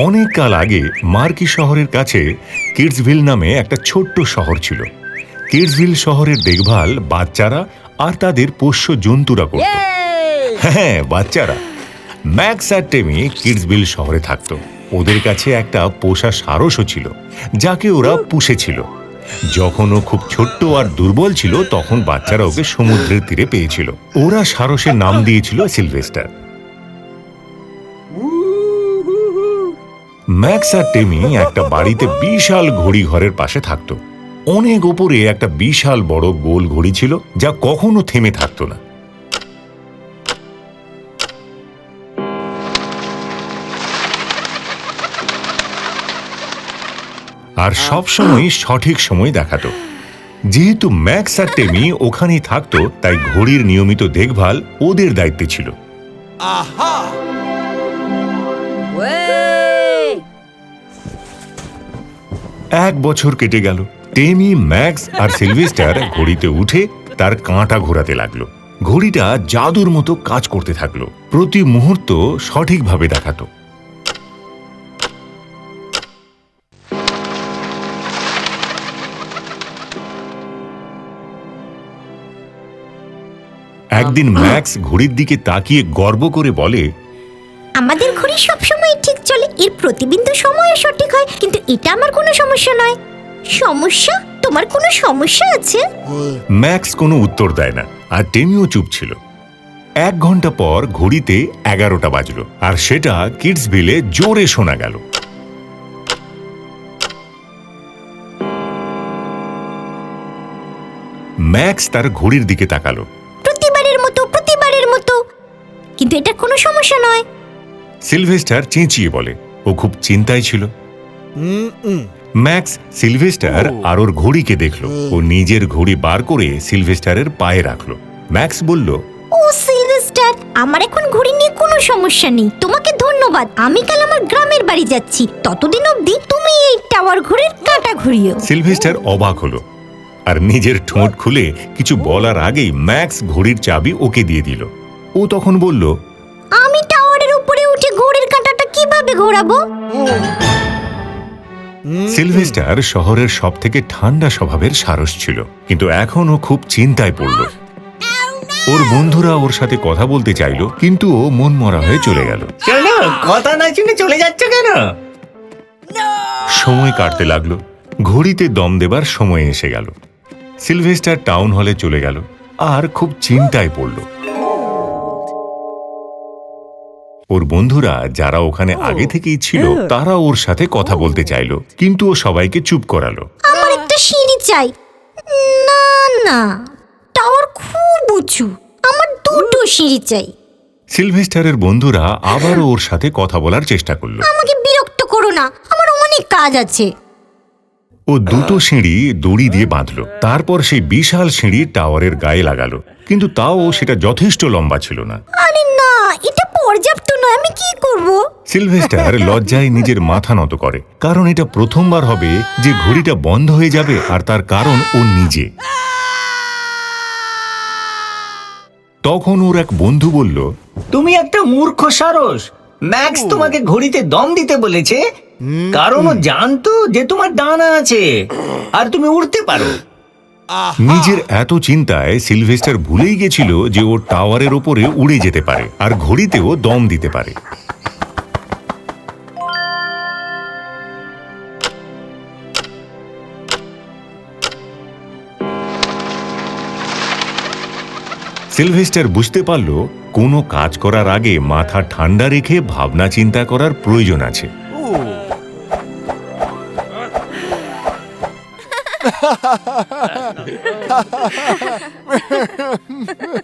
অনেক কাল আগে মার্কি শহরের কাছে কিডসভিল নামে একটা ছোট্ট শহর ছিল। কিডসভিল শহরের দেখভাল বাচ্চারা আর তাদের পোষ্য জন্তুরা করত। হ্যাঁ বাচ্চারা। ম্যাক্স আর টেমি কিডসভিল শহরে থাকতো। ওদের কাছে একটা পোষা সারসও ছিল যাকে ওরা পুষেছিল। যখন ও খুব ছোট্ট আর দুর্বল ছিল তখন বাচ্চারা ওকে সমুদ্রের তীরে পেয়েছিল। ওরা সারসের নাম দিয়েছিল সিলভেস্টার। ম্যাক্স আর টেমি একটা বাড়িতে বিশাল ঘড়ি ঘরের পাশে থাকতো। অনেক ওপরে একটা বিশাল বড় গোল ঘড়ি ছিল যা কখনো থেমে থাকতো না। আর সব সময় সঠিক সময় দেখাতো। যেহেতু ম্যাক্স আর টেমি ওখানেই থাকতো, তাই ঘড়ির নিয়মিত দেখভাল ওদের দায়িত্বে ছিল। এক বছর কেটে গেল। টেমি, ম্যাক্স আর সিলভেস্টার ঘড়িতে উঠে তার কাঁটা ঘোরাতে লাগল। ঘড়িটা জাদুর মতো কাজ করতে থাকল। প্রতি মুহূর্ত সঠিকভাবে দেখাতো। একদিন ম্যাক্স ঘড়ির দিকে তাকিয়ে গর্ব করে বলে, আমাদের ঘড়ি সবসময় এর প্রতিবিন্দু সময় সঠিক হয় কিন্তু এটা আমার কোনো সমস্যা নয়। সমস্যা? তোমার কোনো সমস্যা আছে? ম্যাক্স কোনো উত্তর দেয় না আর টেমিও চুপ ছিল। এক ঘণ্টা পর ঘড়িতে এগারোটা বাজলো আর সেটা কিডসভিলে জোরে শোনা গেল। ম্যাক্স তার ঘড়ির দিকে তাকালো। প্রতিবারের মতো প্রতিবারের মতো। কিন্তু এটা কোনো সমস্যা নয়। সিলভেস্টার চেঁচিয়ে বলে ও খুব চিন্তায় ছিল। ম্যাক্স সিলভেস্টার আর ওর ঘড়িকে দেখল। ও নিজের ঘড়ি বার করে সিলভেস্টারের পায়ে রাখল। ম্যাক্স বলল ও সিলভেস্টার আমার এখন ঘড়ি নিয়ে কোনো সমস্যা নেই। তোমাকে ধন্যবাদ। আমি কাল আমার গ্রামের বাড়ি যাচ্ছি। ততদিন অবধি তুমি এই টাওয়ার ঘড়ির কাঁটা ঘুরিও সিলভেস্টার অবাক হলো আর নিজের ঠোঁট খুলে কিছু বলার আগেই ম্যাক্স ঘড়ির চাবি ওকে দিয়ে দিল। ও তখন বলল ঘোরাবো? সিলভেস্টার শহরের সব থেকে ঠান্ডা স্বভাবের সারস ছিল কিন্তু এখন ও খুব চিন্তায় পড়ল। ওর বন্ধুরা ওর সাথে কথা বলতে চাইলো কিন্তু ও মন মরা হয়ে চলে গেল। চলো কথা না শুনে চলে যাচ্ছ কেন? সময় কাটতে লাগল ঘড়িতে দম দেবার সময় এসে গেল। সিলভেস্টার টাউন হলে চলে গেল আর খুব চিন্তায় পড়ল। ওর বন্ধুরা যারা ওখানে আগে থেকেই ছিল তারা ওর সাথে কথা বলতে চাইলো কিন্তু ও সবাইকে চুপ করালো। আমার একটা সিঁড়ি চাই। না না টাওয়ার খুব উঁচু। আমার দুটো সিঁড়ি চাই। সিলভেস্টারের বন্ধুরা আবারও ওর সাথে কথা বলার চেষ্টা করল। আমাকে বিরক্ত করো না আমার অনেক কাজ আছে। ও দুটো সিঁড়ি দড়ি দিয়ে বাঁধলো তারপর সেই বিশাল সিঁড়ি টাওয়ারের গায়ে লাগালো কিন্তু তাও সেটা যথেষ্ট লম্বা ছিল না। আরে না এটা পর্যাপ্ত আমি কি করব? সিলভেস্টার লজ্জায় নিজের মাথা নত করে। কারণ এটা প্রথমবার হবে যে ঘড়িটা বন্ধ হয়ে যাবে আর তার কারণ ও নিজে। তখন ওর এক বন্ধু বলল তুমি একটা মূর্খ সারস। ম্যাক্স তোমাকে ঘড়িতে দম দিতে বলেছে। কারণ ও জানতো যে তোমার ডানা আছে। আর তুমি উড়তে পারো। নিজের এত চিন্তায় সিলভেস্টার ভুলেই গেছিল যে ও টাওয়ারের ওপরে উড়ে যেতে পারে আর ঘড়িতেও দম দিতে পারে। সিলভেস্টার বুঝতে পারল, কোনো কাজ করার আগে মাথা ঠান্ডা রেখে ভাবনা চিন্তা করার প্রয়োজন আছে। That's not